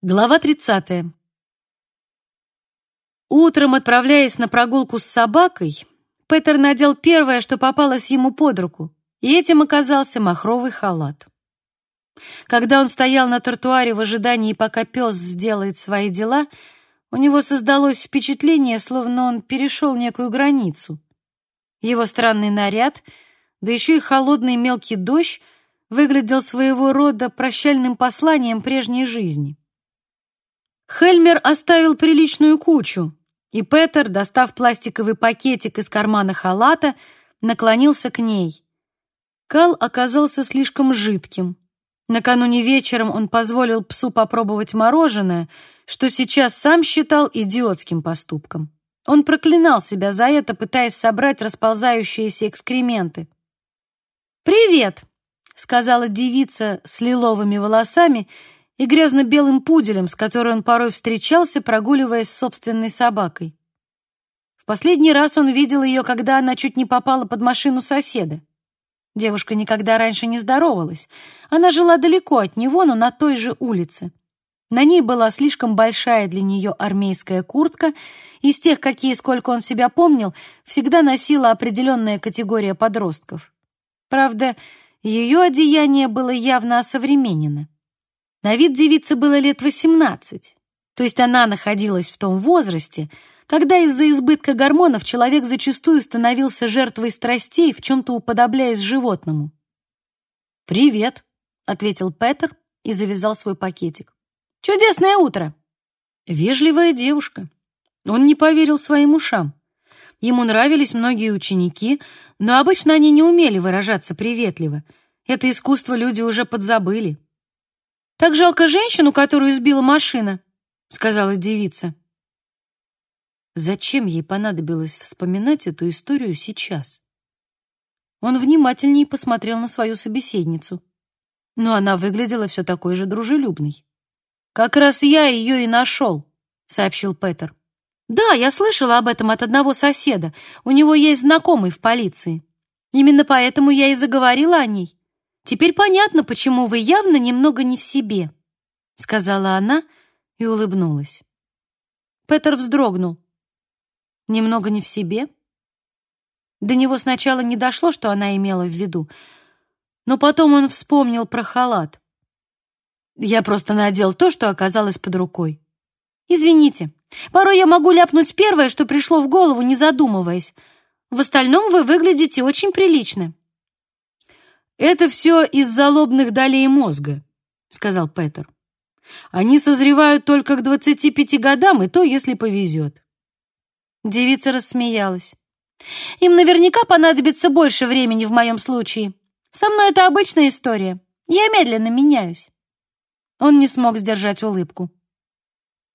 Глава 30. Утром, отправляясь на прогулку с собакой, Петер надел первое, что попалось ему под руку, и этим оказался махровый халат. Когда он стоял на тротуаре в ожидании, пока пес сделает свои дела, у него создалось впечатление, словно он перешел некую границу. Его странный наряд, да еще и холодный мелкий дождь, выглядел своего рода прощальным посланием прежней жизни. Хельмер оставил приличную кучу, и Петер, достав пластиковый пакетик из кармана халата, наклонился к ней. Кал оказался слишком жидким. Накануне вечером он позволил псу попробовать мороженое, что сейчас сам считал идиотским поступком. Он проклинал себя за это, пытаясь собрать расползающиеся экскременты. «Привет!» — сказала девица с лиловыми волосами и грязно-белым пуделем, с которой он порой встречался, прогуливаясь с собственной собакой. В последний раз он видел ее, когда она чуть не попала под машину соседа. Девушка никогда раньше не здоровалась. Она жила далеко от него, но на той же улице. На ней была слишком большая для нее армейская куртка, из тех, какие, сколько он себя помнил, всегда носила определенная категория подростков. Правда, ее одеяние было явно осовременено. На вид девице было лет восемнадцать, то есть она находилась в том возрасте, когда из-за избытка гормонов человек зачастую становился жертвой страстей, в чем-то уподобляясь животному. «Привет», — ответил Петер и завязал свой пакетик. «Чудесное утро!» Вежливая девушка. Он не поверил своим ушам. Ему нравились многие ученики, но обычно они не умели выражаться приветливо. Это искусство люди уже подзабыли. «Так жалко женщину, которую сбила машина», — сказала девица. Зачем ей понадобилось вспоминать эту историю сейчас? Он внимательнее посмотрел на свою собеседницу, но она выглядела все такой же дружелюбной. «Как раз я ее и нашел», — сообщил Петер. «Да, я слышала об этом от одного соседа. У него есть знакомый в полиции. Именно поэтому я и заговорила о ней. Теперь понятно, почему вы явно немного не в себе, сказала она и улыбнулась. Петер вздрогнул. Немного не в себе? До него сначала не дошло, что она имела в виду, но потом он вспомнил про халат. Я просто надел то, что оказалось под рукой. Извините, порой я могу ляпнуть первое, что пришло в голову, не задумываясь. В остальном вы выглядите очень прилично. «Это все из-за лобных долей мозга», — сказал Петер. «Они созревают только к двадцати пяти годам, и то, если повезет». Девица рассмеялась. «Им наверняка понадобится больше времени в моем случае. Со мной это обычная история. Я медленно меняюсь». Он не смог сдержать улыбку.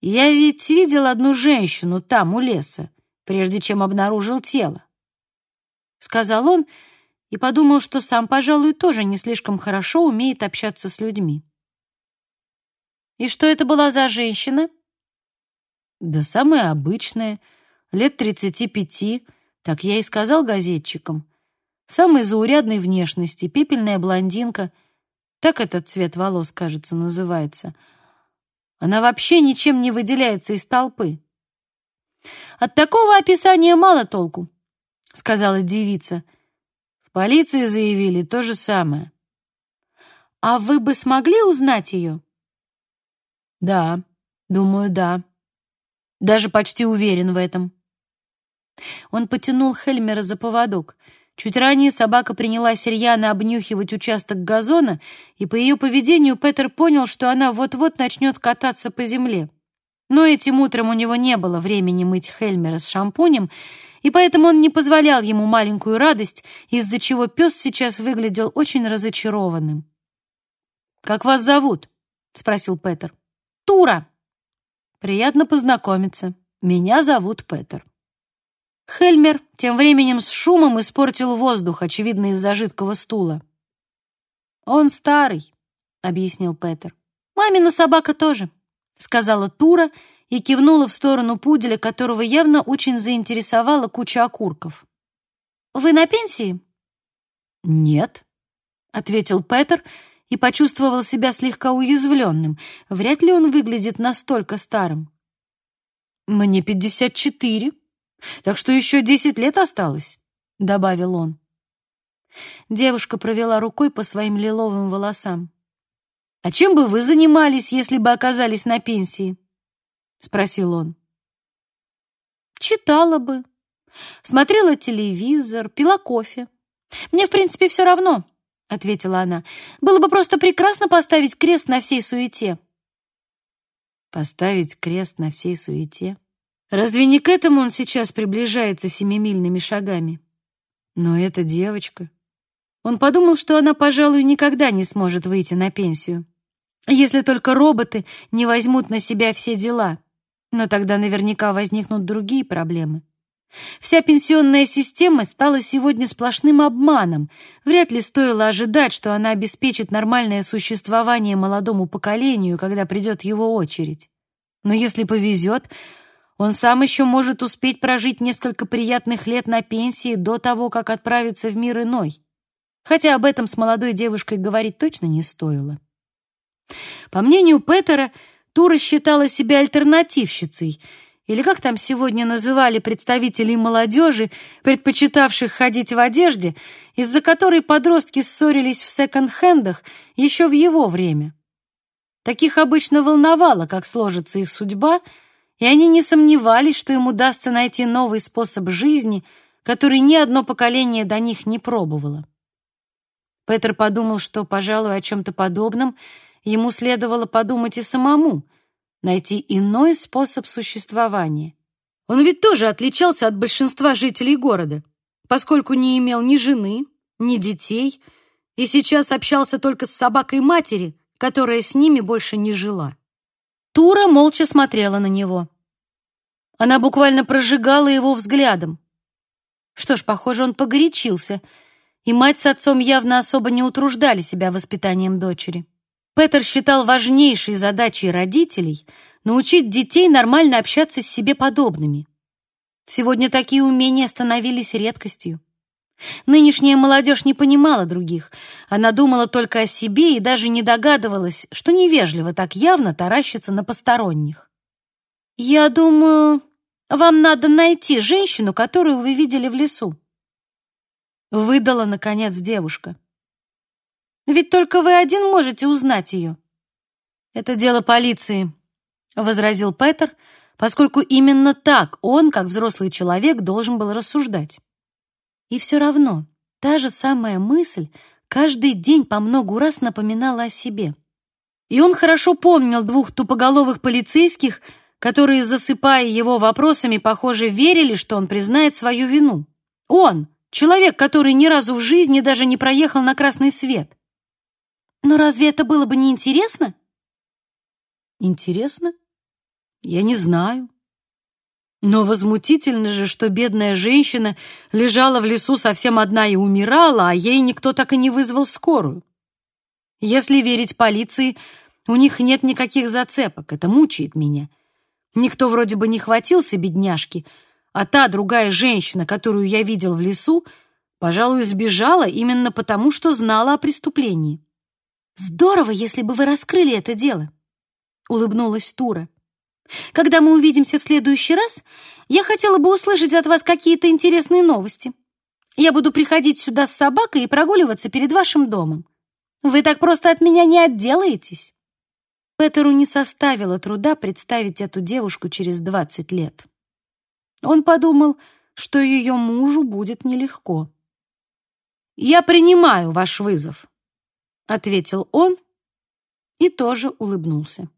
«Я ведь видел одну женщину там, у леса, прежде чем обнаружил тело», — сказал он, — и подумал, что сам, пожалуй, тоже не слишком хорошо умеет общаться с людьми. «И что это была за женщина?» «Да самая обычная, лет тридцати пяти, так я и сказал газетчикам. Самой заурядной внешности, пепельная блондинка, так этот цвет волос, кажется, называется. Она вообще ничем не выделяется из толпы». «От такого описания мало толку», — сказала девица, — полиции заявили то же самое. А вы бы смогли узнать ее? Да, думаю, да. Даже почти уверен в этом. Он потянул Хельмера за поводок. Чуть ранее собака принялась рьяно обнюхивать участок газона, и по ее поведению Петер понял, что она вот-вот начнет кататься по земле. Но этим утром у него не было времени мыть Хельмера с шампунем, и поэтому он не позволял ему маленькую радость, из-за чего пес сейчас выглядел очень разочарованным. «Как вас зовут?» — спросил Петер. «Тура!» «Приятно познакомиться. Меня зовут Петер». Хельмер тем временем с шумом испортил воздух, очевидно, из-за жидкого стула. «Он старый», — объяснил Петер. «Мамина собака тоже», — сказала Тура и кивнула в сторону пуделя, которого явно очень заинтересовала куча окурков. «Вы на пенсии?» «Нет», — ответил Петер и почувствовал себя слегка уязвленным. Вряд ли он выглядит настолько старым. «Мне пятьдесят четыре, так что еще десять лет осталось», — добавил он. Девушка провела рукой по своим лиловым волосам. «А чем бы вы занимались, если бы оказались на пенсии?» — спросил он. «Читала бы, смотрела телевизор, пила кофе. Мне, в принципе, все равно», — ответила она. «Было бы просто прекрасно поставить крест на всей суете». «Поставить крест на всей суете?» Разве не к этому он сейчас приближается семимильными шагами? Но эта девочка... Он подумал, что она, пожалуй, никогда не сможет выйти на пенсию. Если только роботы не возьмут на себя все дела. Но тогда наверняка возникнут другие проблемы. Вся пенсионная система стала сегодня сплошным обманом. Вряд ли стоило ожидать, что она обеспечит нормальное существование молодому поколению, когда придет его очередь. Но если повезет, он сам еще может успеть прожить несколько приятных лет на пенсии до того, как отправиться в мир иной. Хотя об этом с молодой девушкой говорить точно не стоило. По мнению Петера, Тура считала себя альтернативщицей — или как там сегодня называли представителей молодежи, предпочитавших ходить в одежде, из-за которой подростки ссорились в секонд-хендах еще в его время. Таких обычно волновало, как сложится их судьба, и они не сомневались, что им удастся найти новый способ жизни, который ни одно поколение до них не пробовало. Петр подумал, что, пожалуй, о чем-то подобном ему следовало подумать и самому — найти иной способ существования. Он ведь тоже отличался от большинства жителей города, поскольку не имел ни жены, ни детей, и сейчас общался только с собакой матери, которая с ними больше не жила. Тура молча смотрела на него. Она буквально прожигала его взглядом. Что ж, похоже, он погорячился, и мать с отцом явно особо не утруждали себя воспитанием дочери. Петер считал важнейшей задачей родителей научить детей нормально общаться с себе подобными. Сегодня такие умения становились редкостью. Нынешняя молодежь не понимала других. Она думала только о себе и даже не догадывалась, что невежливо так явно таращиться на посторонних. «Я думаю, вам надо найти женщину, которую вы видели в лесу», выдала, наконец, девушка. Ведь только вы один можете узнать ее». «Это дело полиции», — возразил Петер, поскольку именно так он, как взрослый человек, должен был рассуждать. И все равно та же самая мысль каждый день по многу раз напоминала о себе. И он хорошо помнил двух тупоголовых полицейских, которые, засыпая его вопросами, похоже, верили, что он признает свою вину. Он, человек, который ни разу в жизни даже не проехал на красный свет — но разве это было бы не интересно? Интересно? Я не знаю. Но возмутительно же, что бедная женщина лежала в лесу совсем одна и умирала, а ей никто так и не вызвал скорую. Если верить полиции, у них нет никаких зацепок, это мучает меня. Никто вроде бы не хватился бедняжки, а та другая женщина, которую я видел в лесу, пожалуй, сбежала именно потому, что знала о преступлении. Здорово, если бы вы раскрыли это дело, улыбнулась Тура. Когда мы увидимся в следующий раз, я хотела бы услышать от вас какие-то интересные новости. Я буду приходить сюда с собакой и прогуливаться перед вашим домом. Вы так просто от меня не отделаетесь. Петеру не составило труда представить эту девушку через двадцать лет. Он подумал, что ее мужу будет нелегко. «Я принимаю ваш вызов», — ответил он и тоже улыбнулся.